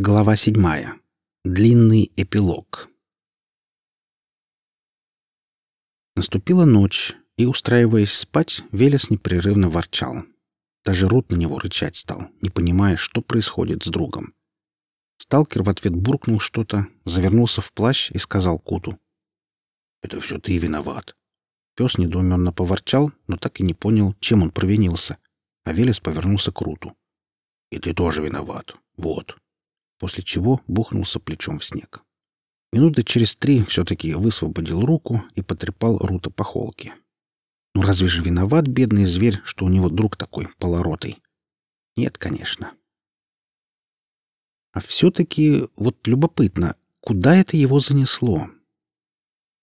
Глава седьмая. Длинный эпилог. Наступила ночь, и, устраиваясь спать, Велес непрерывно ворчал. Даже Рут на него рычать стал, не понимая, что происходит с другом. Сталкер в ответ буркнул что-то, завернулся в плащ и сказал Куту. «Это все ты виноват». Пес недоуменно поворчал, но так и не понял, чем он провинился. А Велес повернулся к Руту. «И ты тоже виноват. Вот, после чего бухнулся плечом в снег. Минуты через три все-таки высвободил руку и потрепал Рута по холке. Ну разве же виноват бедный зверь, что у него друг такой полоротый? Нет, конечно. А все-таки вот любопытно, куда это его занесло?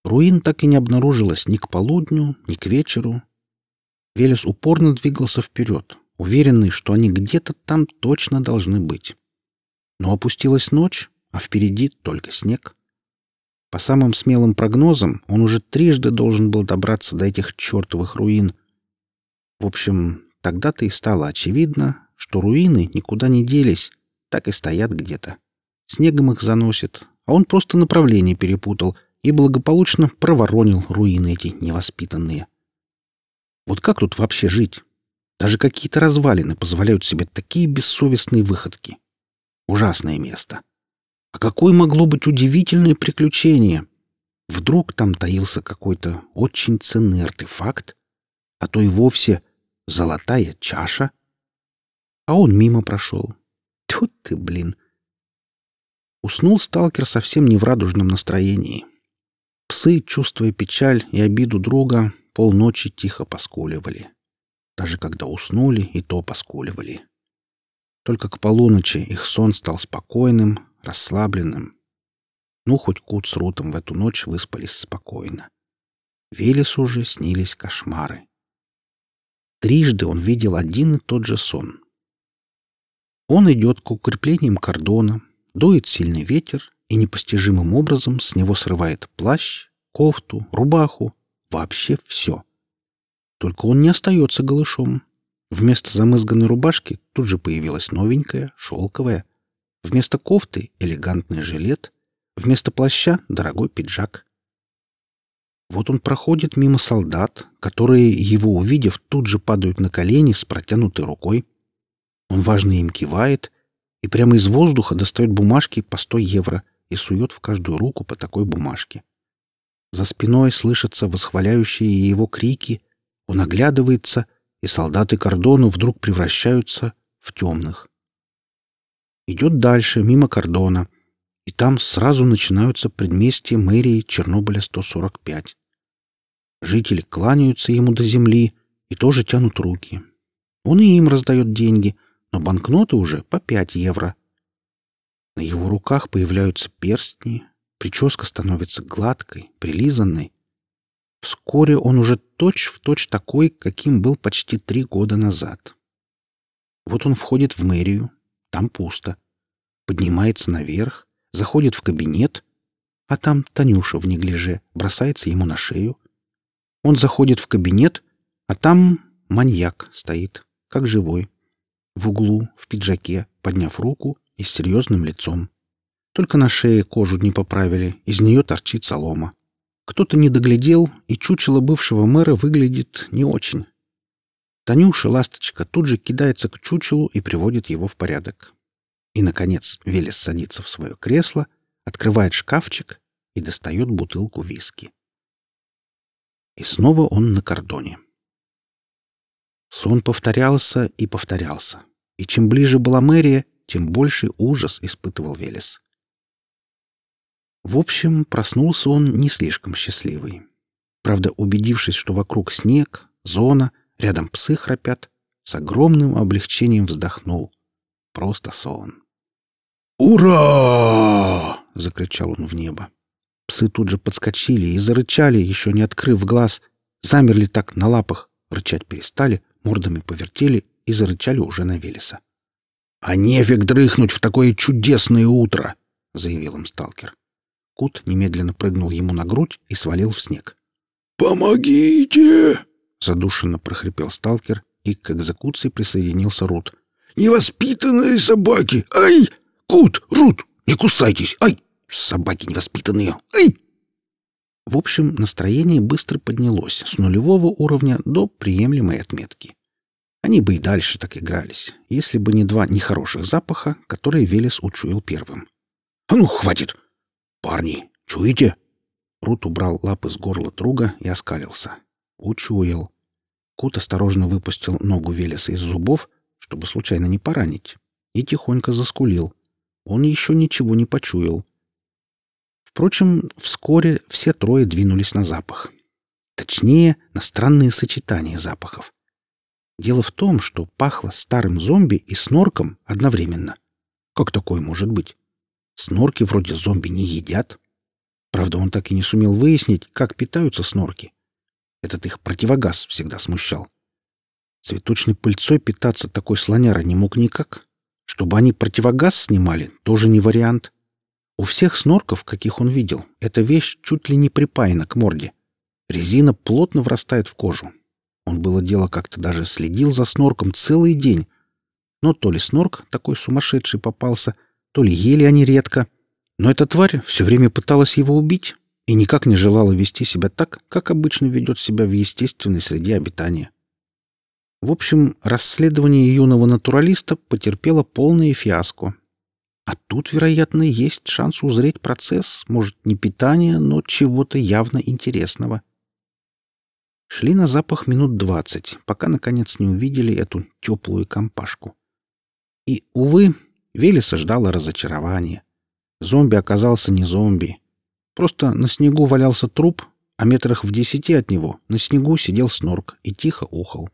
Руин так и не обнаружилось ни к полудню, ни к вечеру. Велес упорно двигался вперед, уверенный, что они где-то там точно должны быть. Но опустилась ночь, а впереди только снег. По самым смелым прогнозам, он уже трижды должен был добраться до этих чертовых руин. В общем, тогда-то и стало очевидно, что руины никуда не делись, так и стоят где-то. Снегом их заносит, а он просто направление перепутал и благополучно проворонил руины эти невоспитанные. Вот как тут вообще жить? Даже какие-то развалины позволяют себе такие бессовестные выходки. Ужасное место. А какое могло быть удивительное приключение? Вдруг там таился какой-то очень ценный артефакт, а то и вовсе золотая чаша. А он мимо прошел. Тут ты, блин. Уснул сталкер совсем не в радужном настроении. Псы, чувствуя печаль и обиду друга, полночи тихо поскуливали. Даже когда уснули, и то поскуливали. Только к полуночи их сон стал спокойным, расслабленным. Ну, хоть Кут с Рутом в эту ночь выспались спокойно. Велесу же снились кошмары. Трижды он видел один и тот же сон. Он идет к укреплениям кордона, дует сильный ветер и непостижимым образом с него срывает плащ, кофту, рубаху, вообще все. Только он не остается голышом, Вместо замызганной рубашки тут же появилась новенькая, шелковая. Вместо кофты — элегантный жилет. Вместо плаща — дорогой пиджак. Вот он проходит мимо солдат, которые, его увидев, тут же падают на колени с протянутой рукой. Он важно им кивает и прямо из воздуха достает бумажки по 100 евро и сует в каждую руку по такой бумажке. За спиной слышатся восхваляющие его крики. Он оглядывается — и солдаты кордону вдруг превращаются в темных. Идет дальше, мимо кордона, и там сразу начинаются предместья мэрии Чернобыля 145. Жители кланяются ему до земли и тоже тянут руки. Он и им раздает деньги, но банкноты уже по 5 евро. На его руках появляются перстни, прическа становится гладкой, прилизанной, Вскоре он уже точь-в-точь такой, каким был почти три года назад. Вот он входит в мэрию, там пусто. Поднимается наверх, заходит в кабинет, а там Танюша в неглиже бросается ему на шею. Он заходит в кабинет, а там маньяк стоит, как живой, в углу, в пиджаке, подняв руку и с серьезным лицом. Только на шее кожу не поправили, из нее торчит солома. Кто-то не доглядел, и чучело бывшего мэра выглядит не очень. Танюша, ласточка, тут же кидается к чучелу и приводит его в порядок. И, наконец, Велес садится в свое кресло, открывает шкафчик и достает бутылку виски. И снова он на кордоне. Сон повторялся и повторялся. И чем ближе была мэрия, тем больше ужас испытывал Велес. В общем, проснулся он не слишком счастливый. Правда, убедившись, что вокруг снег, зона, рядом псы храпят, с огромным облегчением вздохнул. Просто сон. «Ура!» — закричал он в небо. Псы тут же подскочили и зарычали, еще не открыв глаз. Замерли так на лапах, рычать перестали, мордами повертели и зарычали уже на Велеса. «А нефиг дрыхнуть в такое чудесное утро!» — заявил им сталкер. Кут немедленно прыгнул ему на грудь и свалил в снег. «Помогите!» — задушенно прохрипел сталкер, и к экзекуции присоединился Рут. «Невоспитанные собаки! Ай! Кут! Рут! Не кусайтесь! Ай! Собаки невоспитанные! Ай!» В общем, настроение быстро поднялось с нулевого уровня до приемлемой отметки. Они бы и дальше так игрались, если бы не два нехороших запаха, которые Велес учуял первым. «А ну, хватит! Парни, чуете?» Рут убрал лапы с горла друга и оскалился. Учуял. Кут осторожно выпустил ногу Велеса из зубов, чтобы случайно не поранить, и тихонько заскулил. Он еще ничего не почуял. Впрочем, вскоре все трое двинулись на запах. Точнее, на странные сочетания запахов. Дело в том, что пахло старым зомби и снорком одновременно. Как такое может быть? Снорки вроде зомби не едят. Правда, он так и не сумел выяснить, как питаются снорки. Этот их противогаз всегда смущал. Цветочной пыльцой питаться такой слоняра не мог никак. Чтобы они противогаз снимали, тоже не вариант. У всех снорков, каких он видел, эта вещь чуть ли не припаяна к морде. Резина плотно врастает в кожу. Он было дело как-то даже следил за снорком целый день. Но то ли снорк такой сумасшедший попался, то ли ели они редко. Но эта тварь все время пыталась его убить и никак не желала вести себя так, как обычно ведет себя в естественной среде обитания. В общем, расследование юного натуралиста потерпело полное фиаско, а тут, вероятно, есть шанс узреть процесс, может, не питания, но чего-то явно интересного. Шли на запах минут двадцать, пока, наконец, не увидели эту теплую компашку. И, увы, Велеса ждало разочарование. Зомби оказался не зомби. Просто на снегу валялся труп, а метрах в десяти от него на снегу сидел снорк и тихо ухал.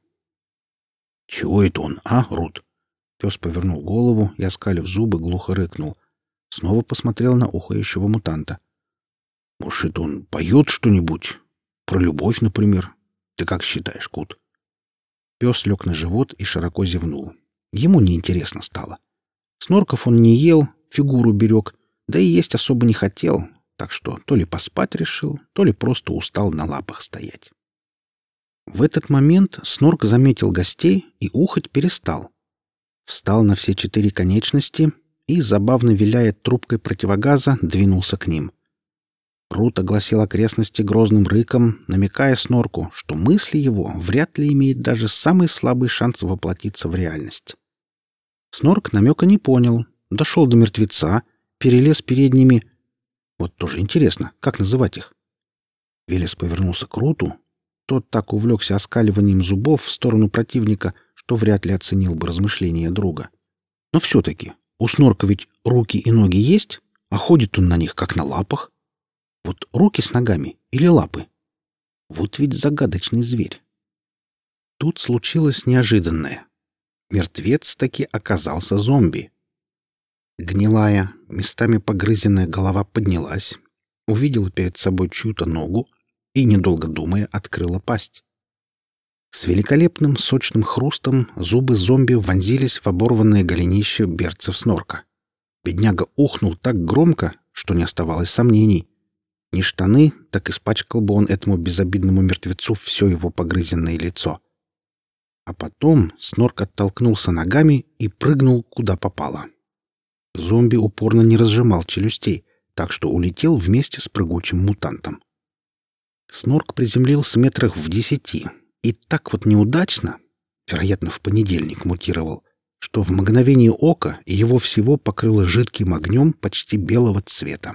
«Чего это он, а, Рут?» Пес повернул голову и, оскалив зубы, глухо рыкнул. Снова посмотрел на ухающего мутанта. «Может, он поет что-нибудь? Про любовь, например? Ты как считаешь, Кут?» Пес лег на живот и широко зевнул. Ему неинтересно стало. Снорков он не ел, фигуру берег, да и есть особо не хотел, так что то ли поспать решил, то ли просто устал на лапах стоять. В этот момент Снорк заметил гостей и ухать перестал встал на все четыре конечности и, забавно виляя трубкой противогаза, двинулся к ним. Рут огласил окрестности грозным рыком, намекая Снорку, что мысли его вряд ли имеют даже самый слабый шанс воплотиться в реальность. Снорк намека не понял, дошел до мертвеца, перелез передними. Вот тоже интересно, как называть их? Велес повернулся к Руту. Тот так увлекся оскаливанием зубов в сторону противника, что вряд ли оценил бы размышления друга. Но все-таки у Снорка ведь руки и ноги есть, а ходит он на них как на лапах. Вот руки с ногами или лапы? Вот ведь загадочный зверь. Тут случилось неожиданное. Мертвец таки оказался зомби. Гнилая, местами погрызенная голова поднялась, увидела перед собой чью-то ногу и, недолго думая, открыла пасть. С великолепным сочным хрустом зубы зомби вонзились в оборванное голенище берцев снорка. Бедняга ухнул так громко, что не оставалось сомнений. Ни штаны, так испачкал бы он этому безобидному мертвецу все его погрызенное лицо. А потом снорк оттолкнулся ногами и прыгнул куда попало. Зомби упорно не разжимал челюстей, так что улетел вместе с прыгучим мутантом. Снорк приземлился метрах в десяти, и так вот неудачно, вероятно, в понедельник мутировал, что в мгновение ока его всего покрыло жидким огнем почти белого цвета.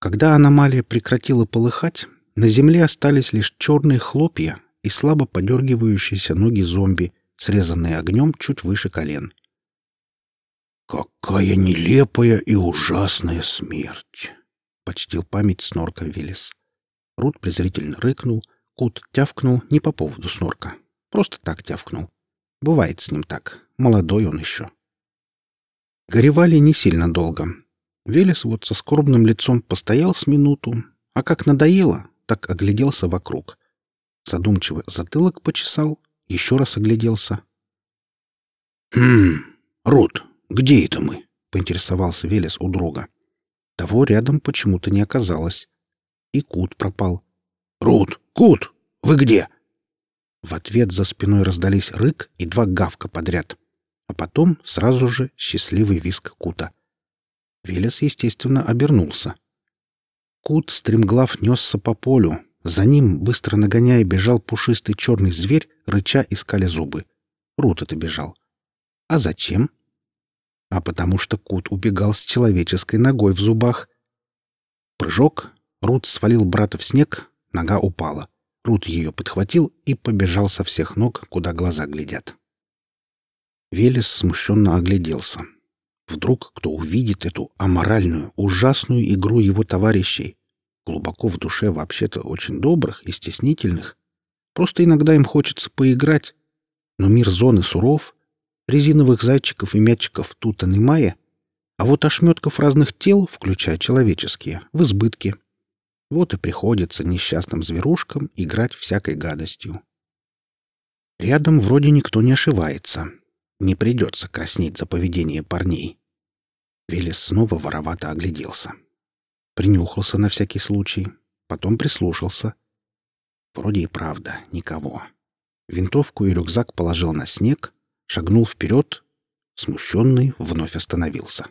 Когда аномалия прекратила полыхать, на земле остались лишь черные хлопья и слабо подергивающиеся ноги зомби, срезанные огнем чуть выше колен. «Какая нелепая и ужасная смерть!» — почтил память снорка Виллис. Рут презрительно рыкнул, Кут тявкнул не по поводу снорка. Просто так тявкнул. Бывает с ним так. Молодой он еще. Горевали не сильно долго. Велес вот со скорбным лицом постоял с минуту, а как надоело, так огляделся вокруг. Задумчиво затылок почесал, еще раз огляделся. «Хм, Рут, где это мы?» — поинтересовался Велес у друга. Того рядом почему-то не оказалось. И Кут пропал. «Рут, Кут, вы где?» В ответ за спиной раздались рык и два гавка подряд. а потом сразу же счастливый виск Кута. Велес, естественно, обернулся. Кут стремглав несся по полю. За ним, быстро нагоняя, бежал пушистый черный зверь, рыча и скаля зубы. Рут это бежал. А зачем? А потому что Кут убегал с человеческой ногой в зубах. Прыжок. Рут свалил брата в снег, нога упала. Рут ее подхватил и побежал со всех ног, куда глаза глядят. Велес смущенно огляделся. Вдруг кто увидит эту аморальную, ужасную игру его товарищей, глубоко в душе вообще-то очень добрых и стеснительных. Просто иногда им хочется поиграть. Но мир зоны суров, резиновых зайчиков и мячиков тут и немая, а вот ошметков разных тел, включая человеческие, в избытке. Вот и приходится несчастным зверушкам играть всякой гадостью. Рядом вроде никто не ошивается. Не придется краснеть за поведение парней. Велес снова воровато огляделся. Принюхался на всякий случай, потом прислушался. Вроде и правда никого. Винтовку и рюкзак положил на снег, шагнул вперед, смущенный, вновь остановился.